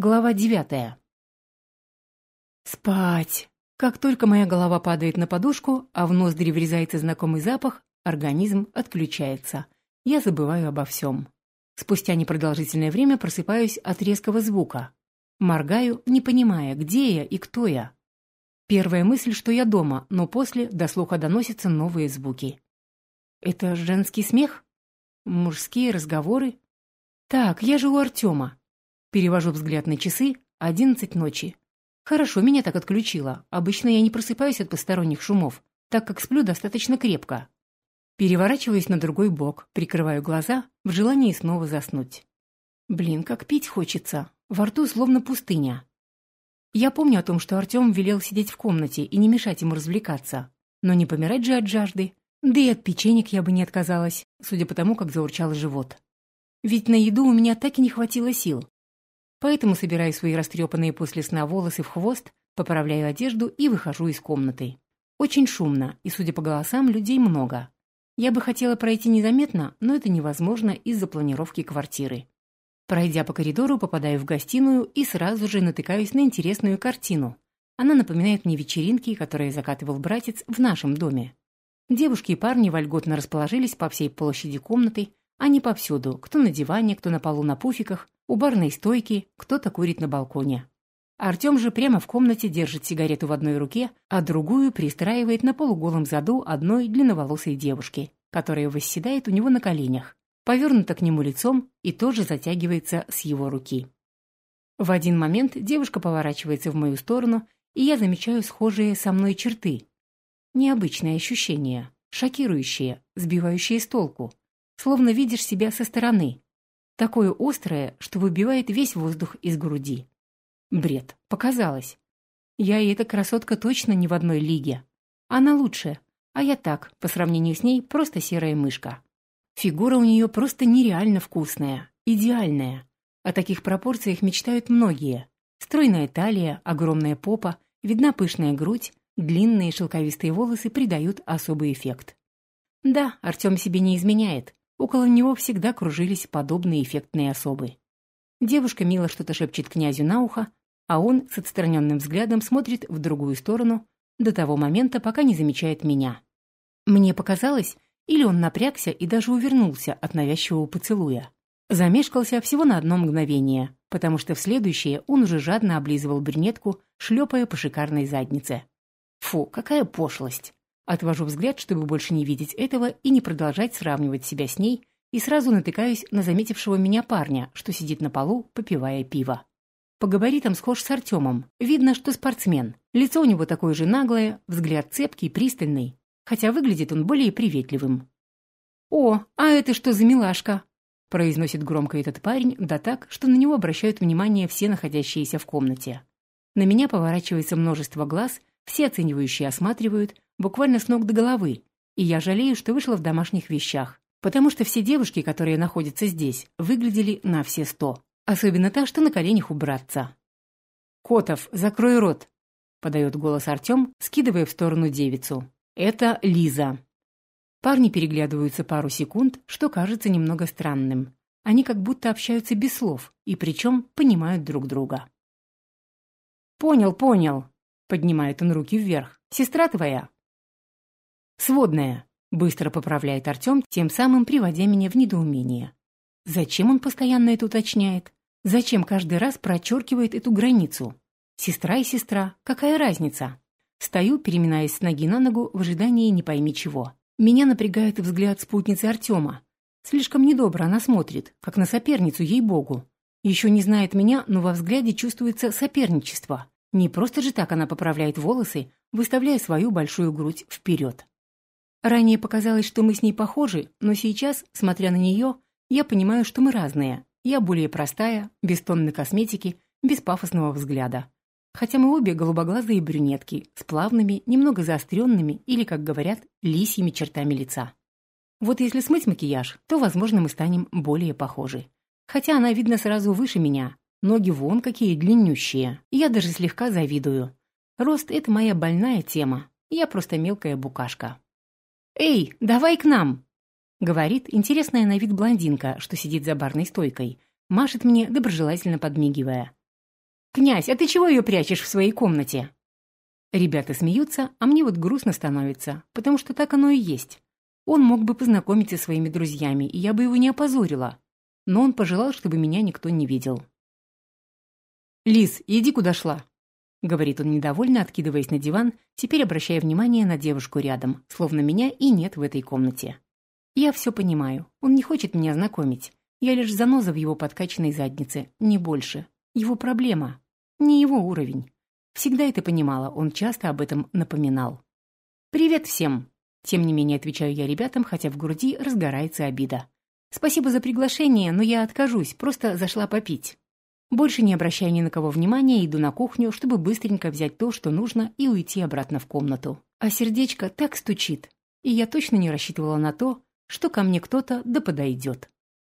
Глава девятая. Спать. Как только моя голова падает на подушку, а в ноздри врезается знакомый запах, организм отключается. Я забываю обо всем. Спустя непродолжительное время просыпаюсь от резкого звука. Моргаю, не понимая, где я и кто я. Первая мысль, что я дома, но после до слуха доносятся новые звуки. Это женский смех? Мужские разговоры? Так, я же у Артема. Перевожу взгляд на часы. Одиннадцать ночи. Хорошо меня так отключило. Обычно я не просыпаюсь от посторонних шумов, так как сплю достаточно крепко. Переворачиваюсь на другой бок, прикрываю глаза, в желании снова заснуть. Блин, как пить хочется. Во рту словно пустыня. Я помню о том, что Артем велел сидеть в комнате и не мешать ему развлекаться. Но не помирать же от жажды. Да и от печенек я бы не отказалась, судя по тому, как заурчал живот. Ведь на еду у меня так и не хватило сил. Поэтому собираю свои растрепанные после сна волосы в хвост, поправляю одежду и выхожу из комнаты. Очень шумно, и, судя по голосам, людей много. Я бы хотела пройти незаметно, но это невозможно из-за планировки квартиры. Пройдя по коридору, попадаю в гостиную и сразу же натыкаюсь на интересную картину. Она напоминает мне вечеринки, которые закатывал братец в нашем доме. Девушки и парни вольготно расположились по всей площади комнаты, они повсюду, кто на диване, кто на полу на пуфиках, у барной стойки, кто-то курит на балконе. Артем же прямо в комнате держит сигарету в одной руке, а другую пристраивает на полуголом заду одной длинноволосой девушки, которая восседает у него на коленях, повернута к нему лицом и тоже затягивается с его руки. В один момент девушка поворачивается в мою сторону, и я замечаю схожие со мной черты. Необычные ощущения, шокирующие, сбивающие с толку словно видишь себя со стороны. Такое острое, что выбивает весь воздух из груди. Бред. Показалось. Я и эта красотка точно не в одной лиге. Она лучше, а я так, по сравнению с ней, просто серая мышка. Фигура у нее просто нереально вкусная, идеальная. О таких пропорциях мечтают многие. Стройная талия, огромная попа, видна пышная грудь, длинные шелковистые волосы придают особый эффект. Да, Артем себе не изменяет. Около него всегда кружились подобные эффектные особы. Девушка мило что-то шепчет князю на ухо, а он с отстраненным взглядом смотрит в другую сторону до того момента, пока не замечает меня. Мне показалось, или он напрягся и даже увернулся от навязчивого поцелуя. Замешкался всего на одно мгновение, потому что в следующее он уже жадно облизывал брюнетку, шлепая по шикарной заднице. Фу, какая пошлость! Отвожу взгляд, чтобы больше не видеть этого и не продолжать сравнивать себя с ней, и сразу натыкаюсь на заметившего меня парня, что сидит на полу, попивая пиво. По габаритам схож с Артемом. Видно, что спортсмен. Лицо у него такое же наглое, взгляд цепкий, пристальный. Хотя выглядит он более приветливым. «О, а это что за милашка?» произносит громко этот парень, да так, что на него обращают внимание все находящиеся в комнате. На меня поворачивается множество глаз, все оценивающие осматривают, буквально с ног до головы, и я жалею, что вышла в домашних вещах, потому что все девушки, которые находятся здесь, выглядели на все сто. Особенно та, что на коленях у братца. «Котов, закрой рот!» — подает голос Артем, скидывая в сторону девицу. «Это Лиза». Парни переглядываются пару секунд, что кажется немного странным. Они как будто общаются без слов, и причем понимают друг друга. «Понял, понял», — поднимает он руки вверх. «Сестра твоя?» «Сводная», — быстро поправляет Артем, тем самым приводя меня в недоумение. Зачем он постоянно это уточняет? Зачем каждый раз прочеркивает эту границу? Сестра и сестра, какая разница? Стою, переминаясь с ноги на ногу в ожидании не пойми чего. Меня напрягает взгляд спутницы Артема. Слишком недобро она смотрит, как на соперницу, ей-богу. Еще не знает меня, но во взгляде чувствуется соперничество. Не просто же так она поправляет волосы, выставляя свою большую грудь вперед. Ранее показалось, что мы с ней похожи, но сейчас, смотря на нее, я понимаю, что мы разные. Я более простая, без тонны косметики, без пафосного взгляда. Хотя мы обе голубоглазые брюнетки, с плавными, немного заостренными или, как говорят, лисьими чертами лица. Вот если смыть макияж, то, возможно, мы станем более похожи. Хотя она, видно, сразу выше меня. Ноги вон какие длиннющие. Я даже слегка завидую. Рост — это моя больная тема. Я просто мелкая букашка. «Эй, давай к нам!» Говорит интересная на вид блондинка, что сидит за барной стойкой. Машет мне, доброжелательно подмигивая. «Князь, а ты чего ее прячешь в своей комнате?» Ребята смеются, а мне вот грустно становится, потому что так оно и есть. Он мог бы познакомиться со своими друзьями, и я бы его не опозорила. Но он пожелал, чтобы меня никто не видел. «Лис, иди куда шла», — говорит он недовольно, откидываясь на диван, теперь обращая внимание на девушку рядом, словно меня и нет в этой комнате. Я все понимаю. Он не хочет меня знакомить. Я лишь заноза в его подкачанной заднице, не больше. Его проблема, не его уровень. Всегда это понимала, он часто об этом напоминал. «Привет всем!» Тем не менее отвечаю я ребятам, хотя в груди разгорается обида. «Спасибо за приглашение, но я откажусь, просто зашла попить». Больше не обращая ни на кого внимания, иду на кухню, чтобы быстренько взять то, что нужно, и уйти обратно в комнату. А сердечко так стучит, и я точно не рассчитывала на то, что ко мне кто-то да подойдет.